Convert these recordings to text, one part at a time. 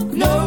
No.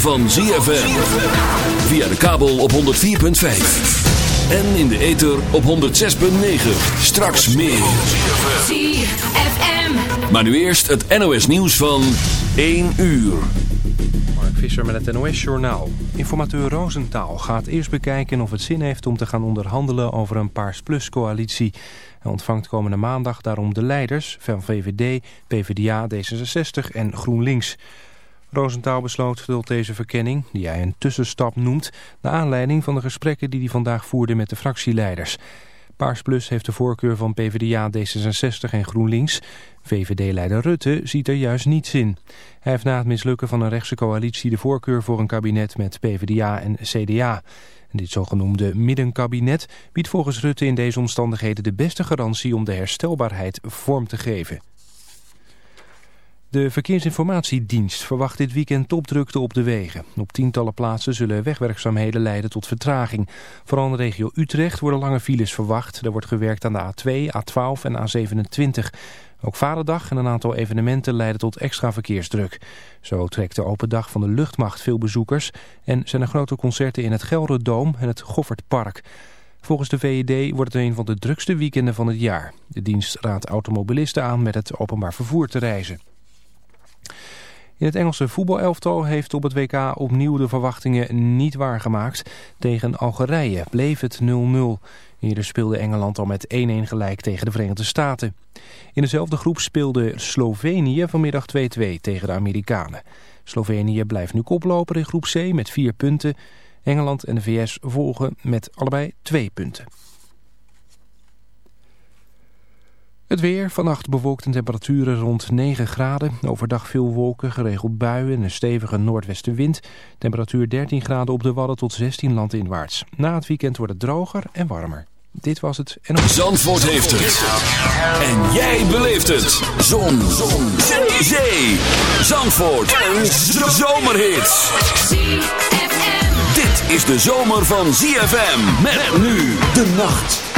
Van ZFM. Via de kabel op 104.5. En in de ether op 106.9. Straks meer. ZFM. Maar nu eerst het NOS nieuws van 1 uur. Mark Visser met het NOS Journaal. Informateur Roosentaal gaat eerst bekijken of het zin heeft om te gaan onderhandelen over een Paars Plus coalitie. Hij ontvangt komende maandag daarom de leiders van VVD, PvdA, D66 en GroenLinks. Roosentaal besloot tot deze verkenning, die hij een tussenstap noemt... naar aanleiding van de gesprekken die hij vandaag voerde met de fractieleiders. Paars Plus heeft de voorkeur van PvdA, D66 en GroenLinks. VVD-leider Rutte ziet er juist niets in. Hij heeft na het mislukken van een rechtse coalitie de voorkeur voor een kabinet met PvdA en CDA. Dit zogenoemde middenkabinet biedt volgens Rutte in deze omstandigheden de beste garantie om de herstelbaarheid vorm te geven. De Verkeersinformatiedienst verwacht dit weekend topdrukte op de wegen. Op tientallen plaatsen zullen wegwerkzaamheden leiden tot vertraging. Vooral in de regio Utrecht worden lange files verwacht. Er wordt gewerkt aan de A2, A12 en A27. Ook Vaderdag en een aantal evenementen leiden tot extra verkeersdruk. Zo trekt de open dag van de luchtmacht veel bezoekers... en zijn er grote concerten in het Gelderdoom en het Goffertpark. Volgens de VED wordt het een van de drukste weekenden van het jaar. De dienst raadt automobilisten aan met het openbaar vervoer te reizen. In het Engelse voetbalelftal heeft op het WK opnieuw de verwachtingen niet waargemaakt. Tegen Algerije bleef het 0-0. Eerder speelde Engeland al met 1-1 gelijk tegen de Verenigde Staten. In dezelfde groep speelde Slovenië vanmiddag 2-2 tegen de Amerikanen. Slovenië blijft nu koploper in groep C met 4 punten. Engeland en de VS volgen met allebei 2 punten. Het weer, vannacht bewolkt temperaturen rond 9 graden. Overdag veel wolken, geregeld buien en een stevige noordwestenwind. Temperatuur 13 graden op de Wadden tot 16 landinwaarts. Na het weekend wordt het droger en warmer. Dit was het. En. Zandvoort heeft het. En jij beleeft het. Zon. Zon. Zee. Zandvoort. Een zomerhit. Dit is de zomer van ZFM. Met nu de nacht.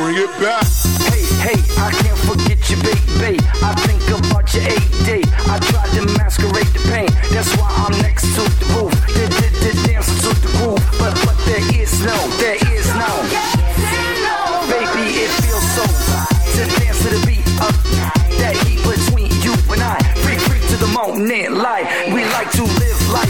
bring it back. Hey, hey, I can't forget you, baby. I think about your AD. I tried to masquerade the pain. That's why I'm next to the roof. The, did dance to the groove. But, but there is no, there is no. Baby, it feels so right to dance to the beat of that heat between you and I. Free, free to the moment, life. We like to live life.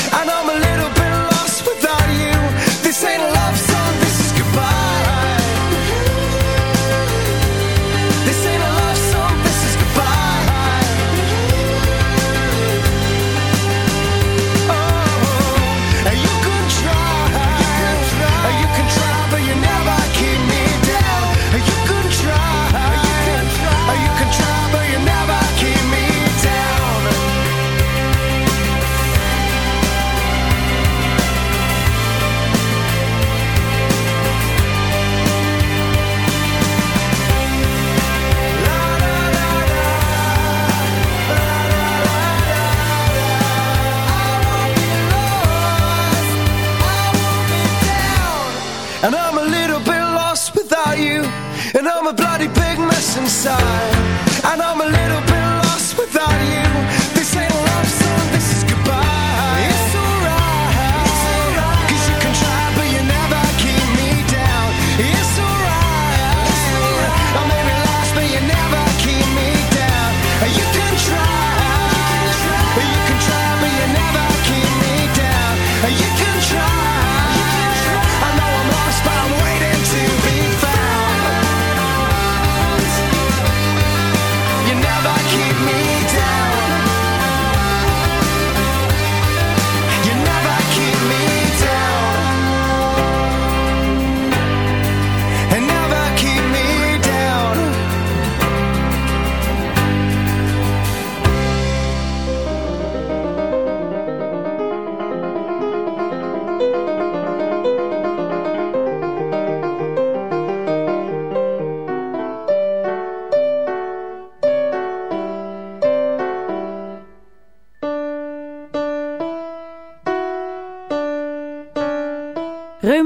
mess inside And I'm a little bit.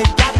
it. Got